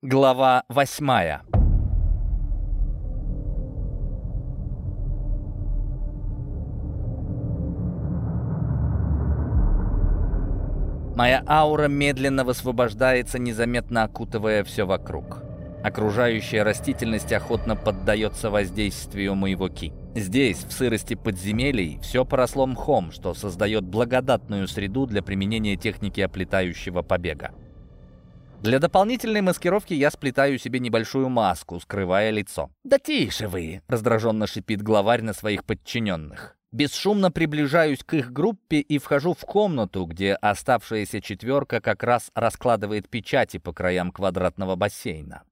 Глава восьмая Моя аура медленно высвобождается, незаметно окутывая все вокруг. Окружающая растительность охотно поддается воздействию моего ки. Здесь, в сырости подземелий, все поросло мхом, что создает благодатную среду для применения техники оплетающего побега. Для дополнительной маскировки я сплетаю себе небольшую маску, скрывая лицо. «Да тише вы!» — раздраженно шипит главарь на своих подчиненных. Бесшумно приближаюсь к их группе и вхожу в комнату, где оставшаяся четверка как раз раскладывает печати по краям квадратного бассейна.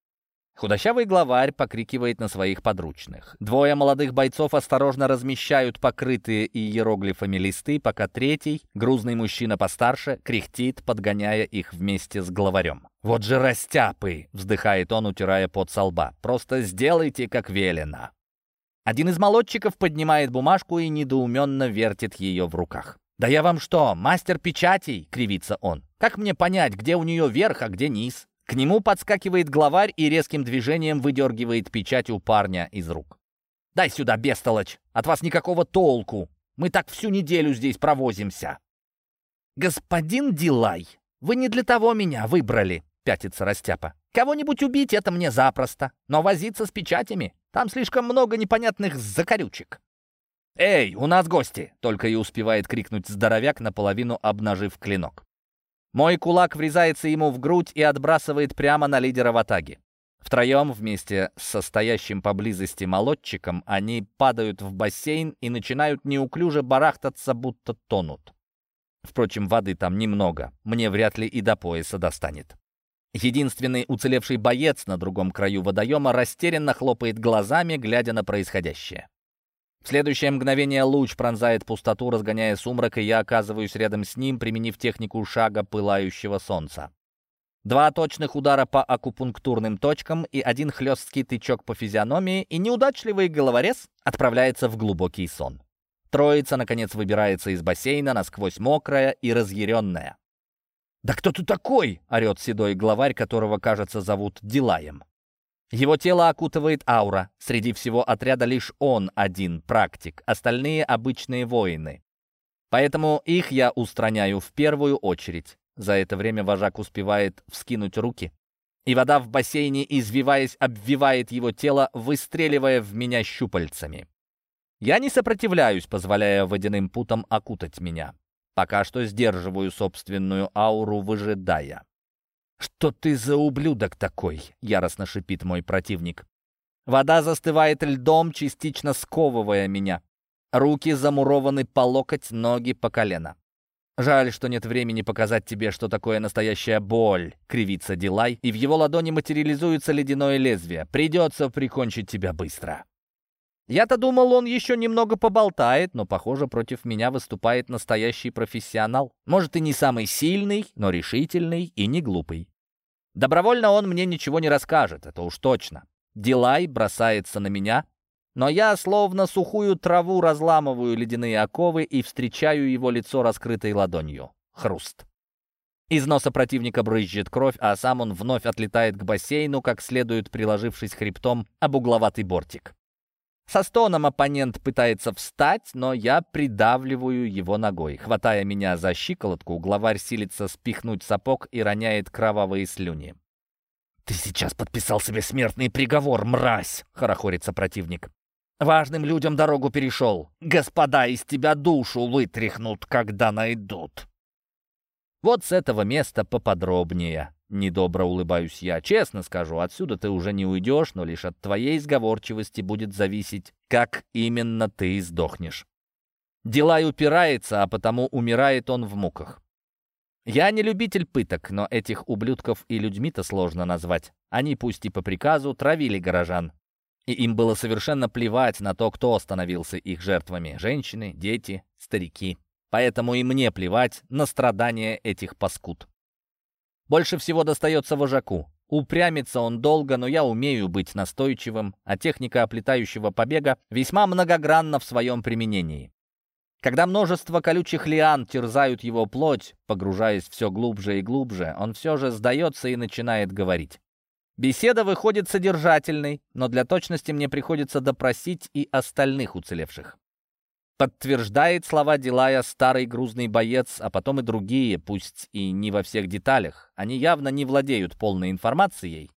Худощавый главарь покрикивает на своих подручных. Двое молодых бойцов осторожно размещают покрытые иероглифами листы, пока третий, грузный мужчина постарше, кряхтит, подгоняя их вместе с главарем. «Вот же растяпы!» — вздыхает он, утирая пот со лба. «Просто сделайте, как велено!» Один из молодчиков поднимает бумажку и недоуменно вертит ее в руках. «Да я вам что, мастер печатей?» — кривится он. «Как мне понять, где у нее верх, а где низ?» К нему подскакивает главарь и резким движением выдергивает печать у парня из рук. «Дай сюда, бестолочь! От вас никакого толку! Мы так всю неделю здесь провозимся!» «Господин Дилай, вы не для того меня выбрали!» — пятится Растяпа. «Кого-нибудь убить — это мне запросто, но возиться с печатями — там слишком много непонятных закорючек!» «Эй, у нас гости!» — только и успевает крикнуть здоровяк, наполовину обнажив клинок. Мой кулак врезается ему в грудь и отбрасывает прямо на лидера в атаге. Втроем вместе с состоящим поблизости молодчиком они падают в бассейн и начинают неуклюже барахтаться, будто тонут. Впрочем, воды там немного, мне вряд ли и до пояса достанет. Единственный уцелевший боец на другом краю водоема растерянно хлопает глазами, глядя на происходящее. В следующее мгновение луч пронзает пустоту, разгоняя сумрак, и я оказываюсь рядом с ним, применив технику шага пылающего солнца. Два точных удара по акупунктурным точкам и один хлесткий тычок по физиономии, и неудачливый головорез отправляется в глубокий сон. Троица, наконец, выбирается из бассейна, насквозь мокрая и разъяренная. «Да кто ты такой?» — орет седой главарь, которого, кажется, зовут Дилаем. Его тело окутывает аура. Среди всего отряда лишь он один практик, остальные — обычные воины. Поэтому их я устраняю в первую очередь. За это время вожак успевает вскинуть руки, и вода в бассейне, извиваясь, обвивает его тело, выстреливая в меня щупальцами. Я не сопротивляюсь, позволяя водяным путам окутать меня. Пока что сдерживаю собственную ауру, выжидая. «Что ты за ублюдок такой?» — яростно шипит мой противник. Вода застывает льдом, частично сковывая меня. Руки замурованы по локоть, ноги по колено. «Жаль, что нет времени показать тебе, что такое настоящая боль», — кривится Дилай, и в его ладони материализуется ледяное лезвие. «Придется прикончить тебя быстро». Я-то думал, он еще немного поболтает, но, похоже, против меня выступает настоящий профессионал. Может, и не самый сильный, но решительный и не глупый. Добровольно он мне ничего не расскажет, это уж точно. Дилай бросается на меня, но я словно сухую траву разламываю ледяные оковы и встречаю его лицо раскрытой ладонью. Хруст. Из носа противника брызжет кровь, а сам он вновь отлетает к бассейну, как следует приложившись хребтом об угловатый бортик. Со стоном оппонент пытается встать, но я придавливаю его ногой. Хватая меня за щиколотку, главарь силится спихнуть сапог и роняет кровавые слюни. «Ты сейчас подписал себе смертный приговор, мразь!» — хорохорится противник. «Важным людям дорогу перешел. Господа из тебя душу вытряхнут, когда найдут». Вот с этого места поподробнее. Недобро улыбаюсь я. Честно скажу, отсюда ты уже не уйдешь, но лишь от твоей сговорчивости будет зависеть, как именно ты сдохнешь. Дилай упирается, а потому умирает он в муках. Я не любитель пыток, но этих ублюдков и людьми-то сложно назвать. Они, пусть и по приказу, травили горожан. И им было совершенно плевать на то, кто становился их жертвами — женщины, дети, старики. Поэтому и мне плевать на страдания этих паскуд. Больше всего достается вожаку. Упрямится он долго, но я умею быть настойчивым, а техника оплетающего побега весьма многогранна в своем применении. Когда множество колючих лиан терзают его плоть, погружаясь все глубже и глубже, он все же сдается и начинает говорить. Беседа выходит содержательной, но для точности мне приходится допросить и остальных уцелевших. Подтверждает слова Дилая старый грузный боец, а потом и другие, пусть и не во всех деталях. Они явно не владеют полной информацией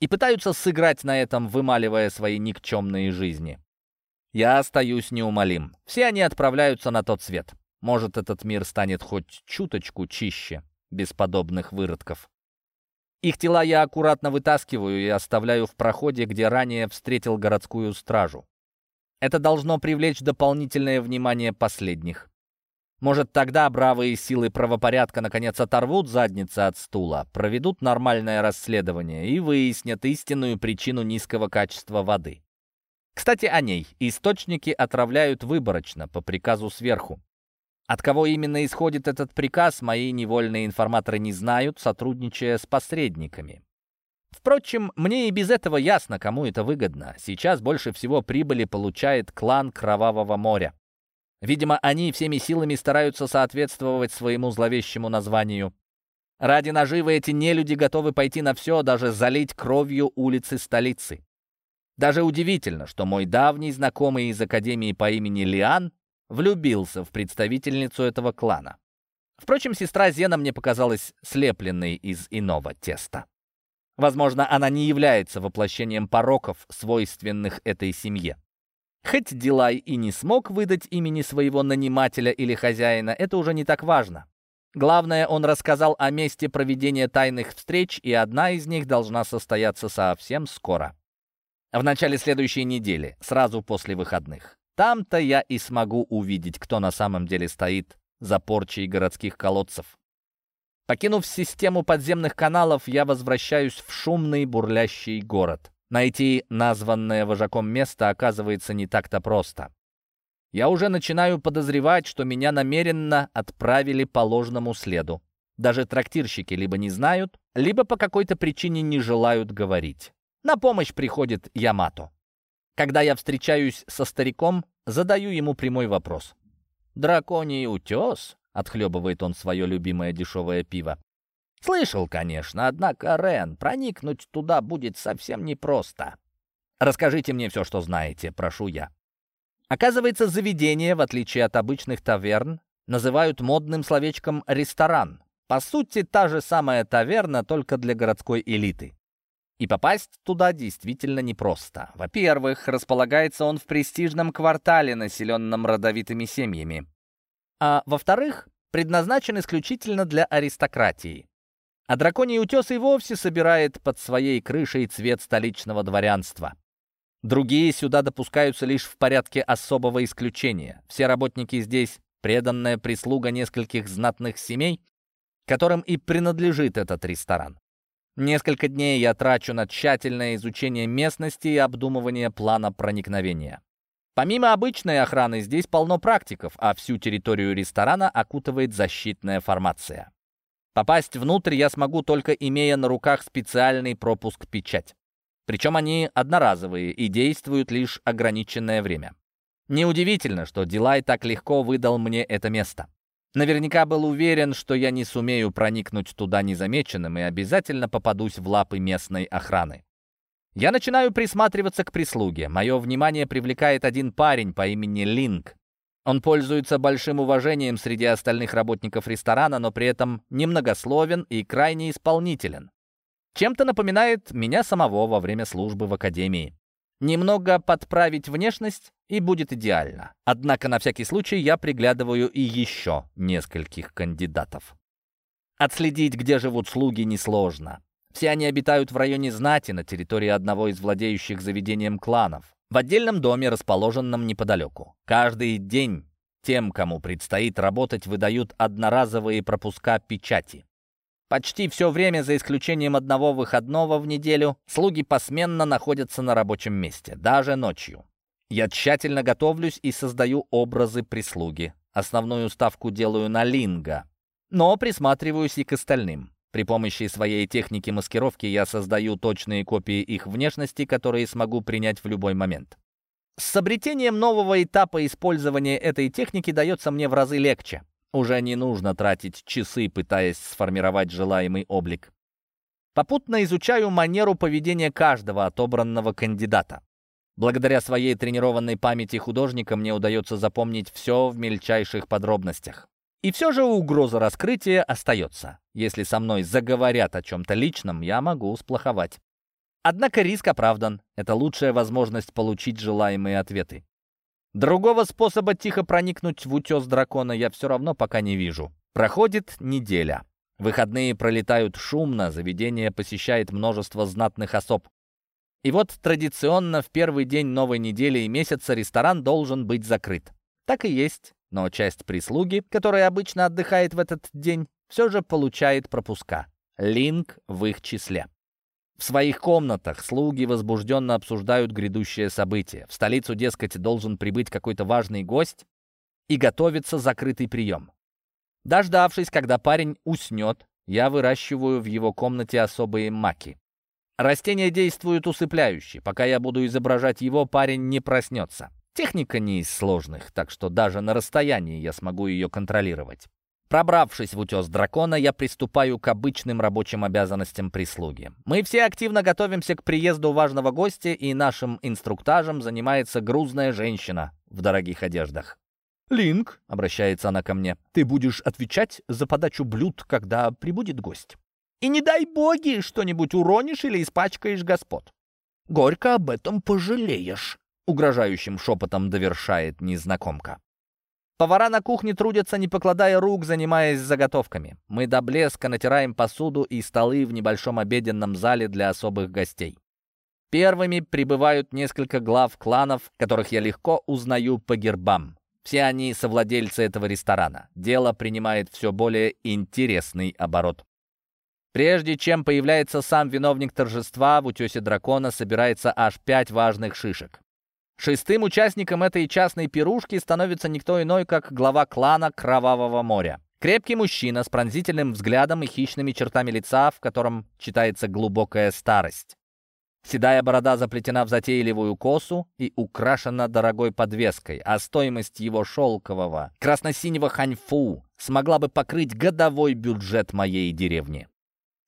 и пытаются сыграть на этом, вымаливая свои никчемные жизни. Я остаюсь неумолим. Все они отправляются на тот свет. Может, этот мир станет хоть чуточку чище, без подобных выродков. Их тела я аккуратно вытаскиваю и оставляю в проходе, где ранее встретил городскую стражу. Это должно привлечь дополнительное внимание последних. Может, тогда бравые силы правопорядка наконец оторвут задницы от стула, проведут нормальное расследование и выяснят истинную причину низкого качества воды. Кстати, о ней. Источники отравляют выборочно, по приказу сверху. От кого именно исходит этот приказ, мои невольные информаторы не знают, сотрудничая с посредниками. Впрочем, мне и без этого ясно, кому это выгодно. Сейчас больше всего прибыли получает клан Кровавого моря. Видимо, они всеми силами стараются соответствовать своему зловещему названию. Ради наживы эти нелюди готовы пойти на все, даже залить кровью улицы столицы. Даже удивительно, что мой давний знакомый из Академии по имени Лиан влюбился в представительницу этого клана. Впрочем, сестра Зена мне показалась слепленной из иного теста. Возможно, она не является воплощением пороков, свойственных этой семье. Хоть Дилай и не смог выдать имени своего нанимателя или хозяина, это уже не так важно. Главное, он рассказал о месте проведения тайных встреч, и одна из них должна состояться совсем скоро. В начале следующей недели, сразу после выходных. Там-то я и смогу увидеть, кто на самом деле стоит за порчей городских колодцев. Покинув систему подземных каналов, я возвращаюсь в шумный бурлящий город. Найти названное вожаком место оказывается не так-то просто. Я уже начинаю подозревать, что меня намеренно отправили по ложному следу. Даже трактирщики либо не знают, либо по какой-то причине не желают говорить. На помощь приходит Ямато. Когда я встречаюсь со стариком, задаю ему прямой вопрос. «Драконий утес?» — отхлебывает он свое любимое дешевое пиво. «Слышал, конечно, однако, Рен, проникнуть туда будет совсем непросто. Расскажите мне все, что знаете, прошу я». Оказывается, заведение, в отличие от обычных таверн, называют модным словечком «ресторан». По сути, та же самая таверна, только для городской элиты. И попасть туда действительно непросто. Во-первых, располагается он в престижном квартале, населенном родовитыми семьями. А во-вторых, предназначен исключительно для аристократии. А драконий утес и вовсе собирает под своей крышей цвет столичного дворянства. Другие сюда допускаются лишь в порядке особого исключения. Все работники здесь — преданная прислуга нескольких знатных семей, которым и принадлежит этот ресторан. Несколько дней я трачу на тщательное изучение местности и обдумывание плана проникновения. Помимо обычной охраны, здесь полно практиков, а всю территорию ресторана окутывает защитная формация. Попасть внутрь я смогу только имея на руках специальный пропуск-печать. Причем они одноразовые и действуют лишь ограниченное время. Неудивительно, что Дилай так легко выдал мне это место. Наверняка был уверен, что я не сумею проникнуть туда незамеченным и обязательно попадусь в лапы местной охраны. Я начинаю присматриваться к прислуге. Мое внимание привлекает один парень по имени Линк. Он пользуется большим уважением среди остальных работников ресторана, но при этом немногословен и крайне исполнителен. Чем-то напоминает меня самого во время службы в академии. Немного подправить внешность, и будет идеально. Однако на всякий случай я приглядываю и еще нескольких кандидатов. Отследить, где живут слуги, несложно. Все они обитают в районе знати на территории одного из владеющих заведением кланов в отдельном доме, расположенном неподалеку. Каждый день тем, кому предстоит работать, выдают одноразовые пропуска печати. Почти все время, за исключением одного выходного в неделю, слуги посменно находятся на рабочем месте, даже ночью. Я тщательно готовлюсь и создаю образы прислуги. Основную ставку делаю на линга, но присматриваюсь и к остальным. При помощи своей техники маскировки я создаю точные копии их внешности, которые смогу принять в любой момент. С обретением нового этапа использования этой техники дается мне в разы легче. Уже не нужно тратить часы, пытаясь сформировать желаемый облик. Попутно изучаю манеру поведения каждого отобранного кандидата. Благодаря своей тренированной памяти художника мне удается запомнить все в мельчайших подробностях. И все же угроза раскрытия остается. Если со мной заговорят о чем-то личном, я могу сплоховать. Однако риск оправдан. Это лучшая возможность получить желаемые ответы. Другого способа тихо проникнуть в утес дракона я все равно пока не вижу. Проходит неделя. Выходные пролетают шумно, заведение посещает множество знатных особ. И вот традиционно в первый день новой недели и месяца ресторан должен быть закрыт. Так и есть, но часть прислуги, которая обычно отдыхает в этот день, все же получает пропуска. Линк в их числе. В своих комнатах слуги возбужденно обсуждают грядущее событие. В столицу, дескать, должен прибыть какой-то важный гость и готовится закрытый прием. Дождавшись, когда парень уснет, я выращиваю в его комнате особые маки. Растения действуют усыпляюще. Пока я буду изображать его, парень не проснется. Техника не из сложных, так что даже на расстоянии я смогу ее контролировать. Пробравшись в утес дракона, я приступаю к обычным рабочим обязанностям прислуги. Мы все активно готовимся к приезду важного гостя, и нашим инструктажем занимается грузная женщина в дорогих одеждах. «Линк», — обращается она ко мне, — «ты будешь отвечать за подачу блюд, когда прибудет гость. И не дай боги, что-нибудь уронишь или испачкаешь господ. Горько об этом пожалеешь», — угрожающим шепотом довершает незнакомка. Повара на кухне трудятся, не покладая рук, занимаясь заготовками. Мы до блеска натираем посуду и столы в небольшом обеденном зале для особых гостей. Первыми прибывают несколько глав кланов, которых я легко узнаю по гербам. Все они совладельцы этого ресторана. Дело принимает все более интересный оборот. Прежде чем появляется сам виновник торжества, в утесе дракона собирается аж пять важных шишек. Шестым участником этой частной пирушки становится никто иной, как глава клана Кровавого моря. Крепкий мужчина с пронзительным взглядом и хищными чертами лица, в котором читается глубокая старость. Седая борода заплетена в затейливую косу и украшена дорогой подвеской, а стоимость его шелкового, красно-синего ханьфу смогла бы покрыть годовой бюджет моей деревни.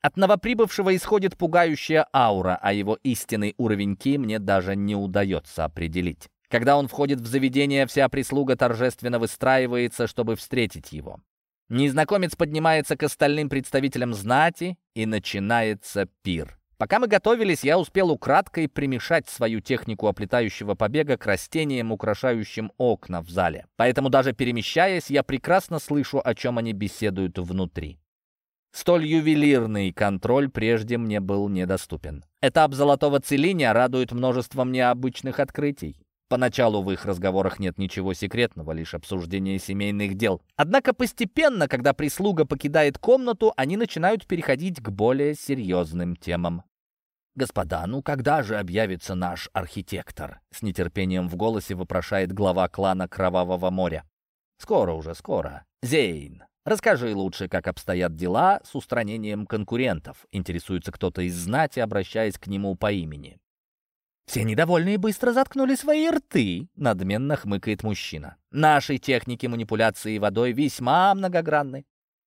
От новоприбывшего исходит пугающая аура, а его истинный уровень ки мне даже не удается определить. Когда он входит в заведение, вся прислуга торжественно выстраивается, чтобы встретить его. Незнакомец поднимается к остальным представителям знати, и начинается пир. Пока мы готовились, я успел украдкой примешать свою технику оплетающего побега к растениям, украшающим окна в зале. Поэтому даже перемещаясь, я прекрасно слышу, о чем они беседуют внутри. Столь ювелирный контроль прежде мне был недоступен. Этап золотого целиния радует множеством необычных открытий. Поначалу в их разговорах нет ничего секретного, лишь обсуждение семейных дел. Однако постепенно, когда прислуга покидает комнату, они начинают переходить к более серьезным темам. «Господа, ну когда же объявится наш архитектор?» С нетерпением в голосе вопрошает глава клана Кровавого моря. «Скоро уже, скоро. Зейн, Расскажи лучше, как обстоят дела с устранением конкурентов. Интересуется кто-то из знати, обращаясь к нему по имени. «Все недовольные быстро заткнули свои рты», — надменно хмыкает мужчина. «Наши техники манипуляции водой весьма многогранны.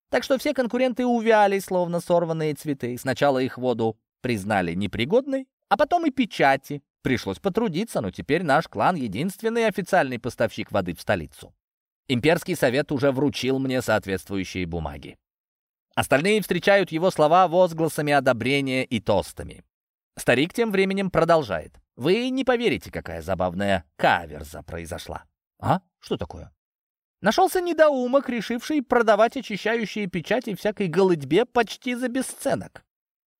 Так что все конкуренты увяли, словно сорванные цветы. Сначала их воду признали непригодной, а потом и печати. Пришлось потрудиться, но теперь наш клан — единственный официальный поставщик воды в столицу. Имперский совет уже вручил мне соответствующие бумаги. Остальные встречают его слова возгласами одобрения и тостами. Старик тем временем продолжает. Вы не поверите, какая забавная каверза произошла. А? Что такое? Нашелся недоумок, решивший продавать очищающие печати всякой голытьбе почти за бесценок.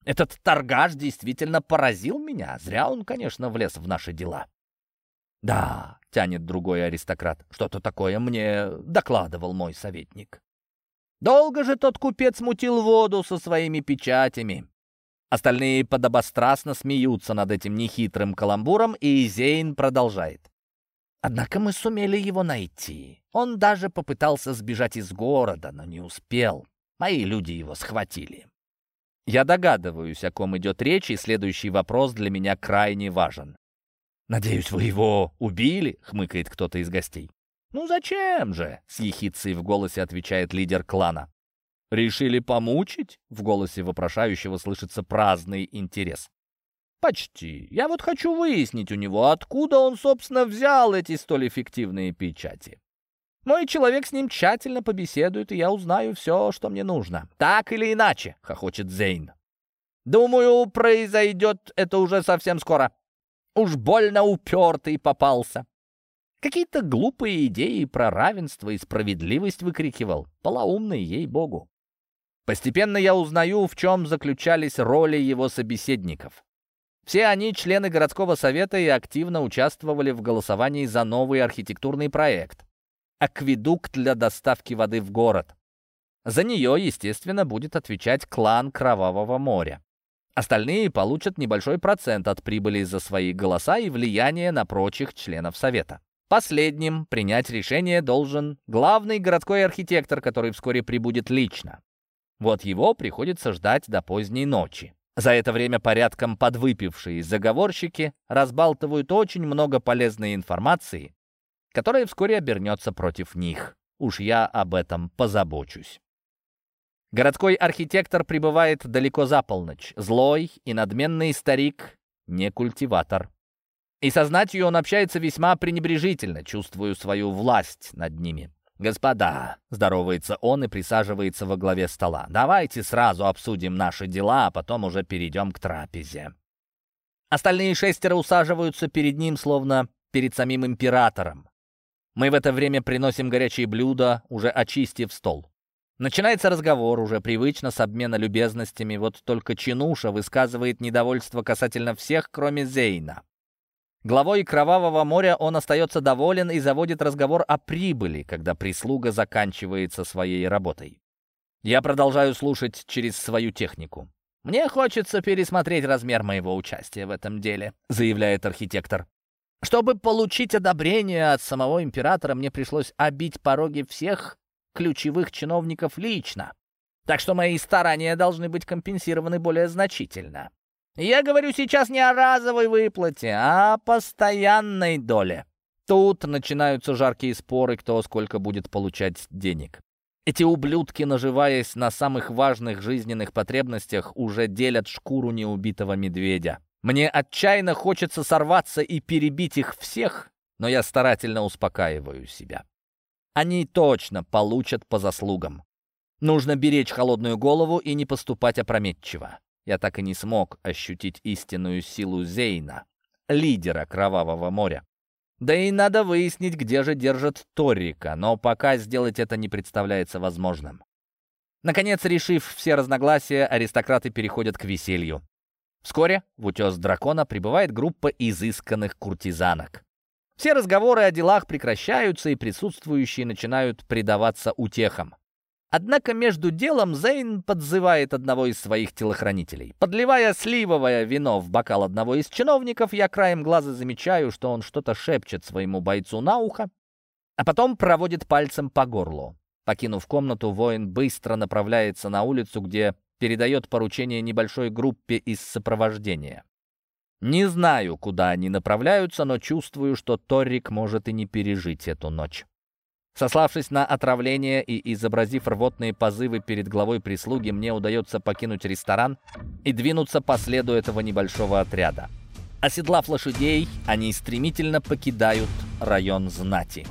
Этот торгаш действительно поразил меня. Зря он, конечно, влез в наши дела. «Да», — тянет другой аристократ, — «что-то такое мне докладывал мой советник». Долго же тот купец мутил воду со своими печатями. Остальные подобострастно смеются над этим нехитрым каламбуром, и Зейн продолжает. Однако мы сумели его найти. Он даже попытался сбежать из города, но не успел. Мои люди его схватили. Я догадываюсь, о ком идет речь, и следующий вопрос для меня крайне важен. «Надеюсь, вы его убили?» — хмыкает кто-то из гостей. «Ну зачем же?» — с ехицей в голосе отвечает лидер клана. «Решили помучить?» — в голосе вопрошающего слышится праздный интерес. «Почти. Я вот хочу выяснить у него, откуда он, собственно, взял эти столь эффективные печати. Мой человек с ним тщательно побеседует, и я узнаю все, что мне нужно. Так или иначе», — хохочет Зейн. «Думаю, произойдет это уже совсем скоро. Уж больно упертый попался». Какие-то глупые идеи про равенство и справедливость выкрикивал. Полоумный, ей-богу. Постепенно я узнаю, в чем заключались роли его собеседников. Все они члены городского совета и активно участвовали в голосовании за новый архитектурный проект — акведукт для доставки воды в город. За нее, естественно, будет отвечать клан Кровавого моря. Остальные получат небольшой процент от прибыли за свои голоса и влияние на прочих членов совета. Последним принять решение должен главный городской архитектор, который вскоре прибудет лично. Вот его приходится ждать до поздней ночи. За это время порядком подвыпившие заговорщики разбалтывают очень много полезной информации, которая вскоре обернется против них. Уж я об этом позабочусь. Городской архитектор прибывает далеко за полночь. Злой и надменный старик, не культиватор. И со знатью он общается весьма пренебрежительно, чувствую свою власть над ними. «Господа», — здоровается он и присаживается во главе стола, «давайте сразу обсудим наши дела, а потом уже перейдем к трапезе». Остальные шестеро усаживаются перед ним, словно перед самим императором. Мы в это время приносим горячие блюда, уже очистив стол. Начинается разговор, уже привычно, с обмена любезностями, вот только Чинуша высказывает недовольство касательно всех, кроме Зейна. Главой Кровавого моря он остается доволен и заводит разговор о прибыли, когда прислуга заканчивается своей работой. Я продолжаю слушать через свою технику. «Мне хочется пересмотреть размер моего участия в этом деле», — заявляет архитектор. «Чтобы получить одобрение от самого императора, мне пришлось обить пороги всех ключевых чиновников лично. Так что мои старания должны быть компенсированы более значительно. Я говорю сейчас не о разовой выплате, а о постоянной доле. Тут начинаются жаркие споры, кто сколько будет получать денег. Эти ублюдки, наживаясь на самых важных жизненных потребностях, уже делят шкуру неубитого медведя. Мне отчаянно хочется сорваться и перебить их всех, но я старательно успокаиваю себя. Они точно получат по заслугам. Нужно беречь холодную голову и не поступать опрометчиво я так и не смог ощутить истинную силу Зейна, лидера Кровавого моря. Да и надо выяснить, где же держат Торрика, но пока сделать это не представляется возможным. Наконец, решив все разногласия, аристократы переходят к веселью. Вскоре в утес дракона прибывает группа изысканных куртизанок. Все разговоры о делах прекращаются, и присутствующие начинают предаваться утехам. Однако между делом Зейн подзывает одного из своих телохранителей. Подливая сливовое вино в бокал одного из чиновников, я краем глаза замечаю, что он что-то шепчет своему бойцу на ухо, а потом проводит пальцем по горлу. Покинув комнату, воин быстро направляется на улицу, где передает поручение небольшой группе из сопровождения. Не знаю, куда они направляются, но чувствую, что Торрик может и не пережить эту ночь. Сославшись на отравление и изобразив рвотные позывы перед главой прислуги, мне удается покинуть ресторан и двинуться по следу этого небольшого отряда. Оседлав лошадей, они стремительно покидают район знати.